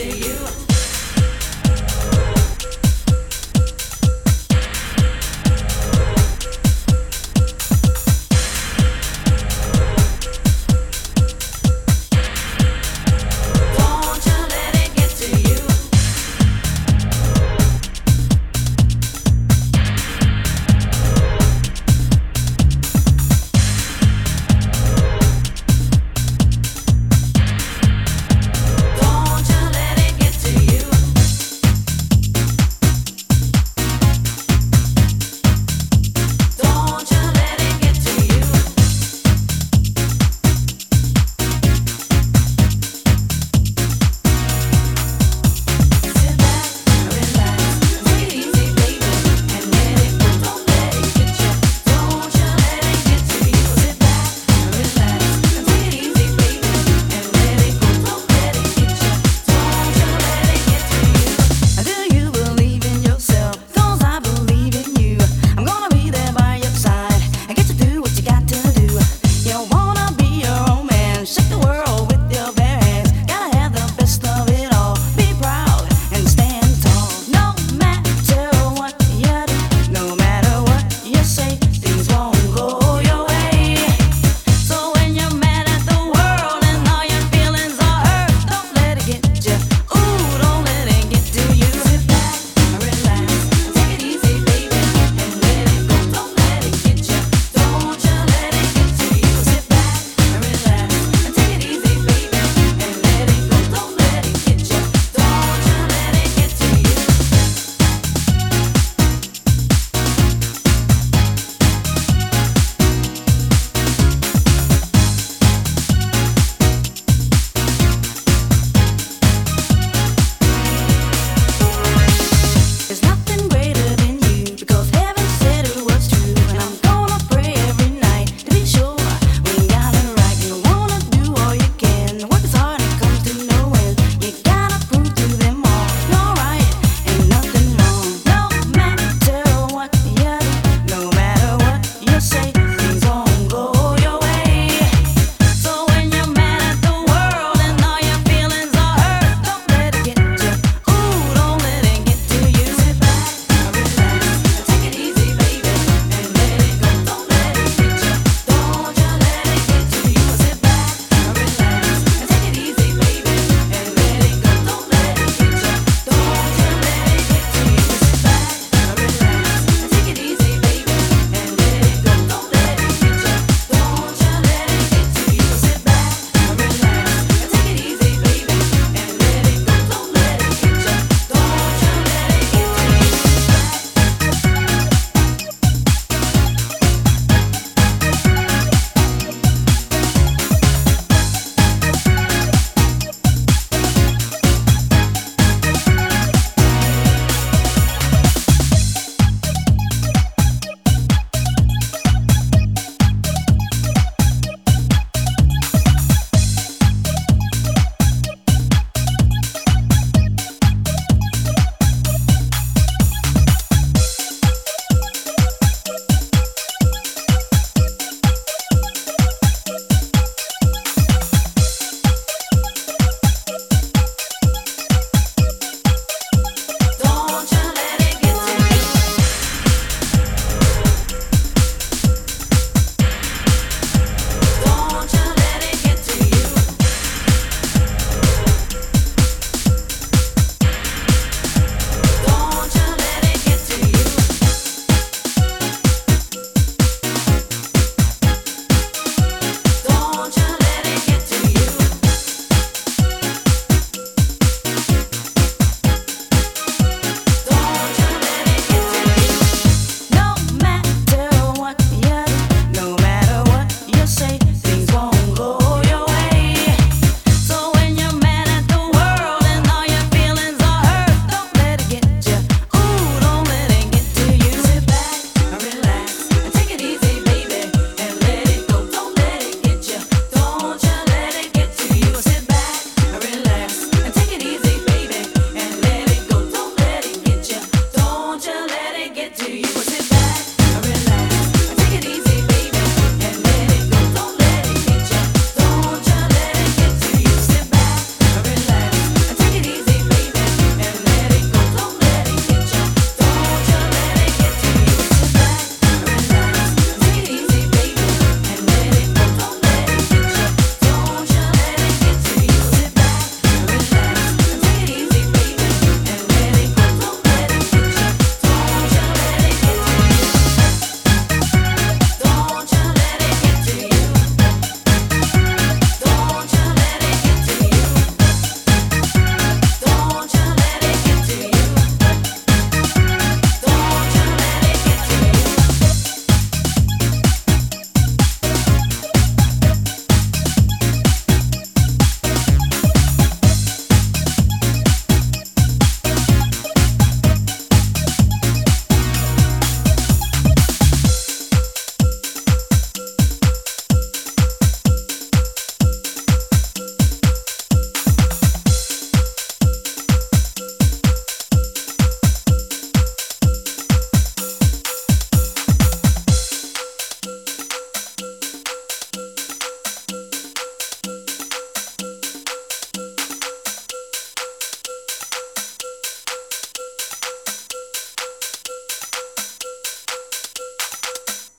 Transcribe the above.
to you.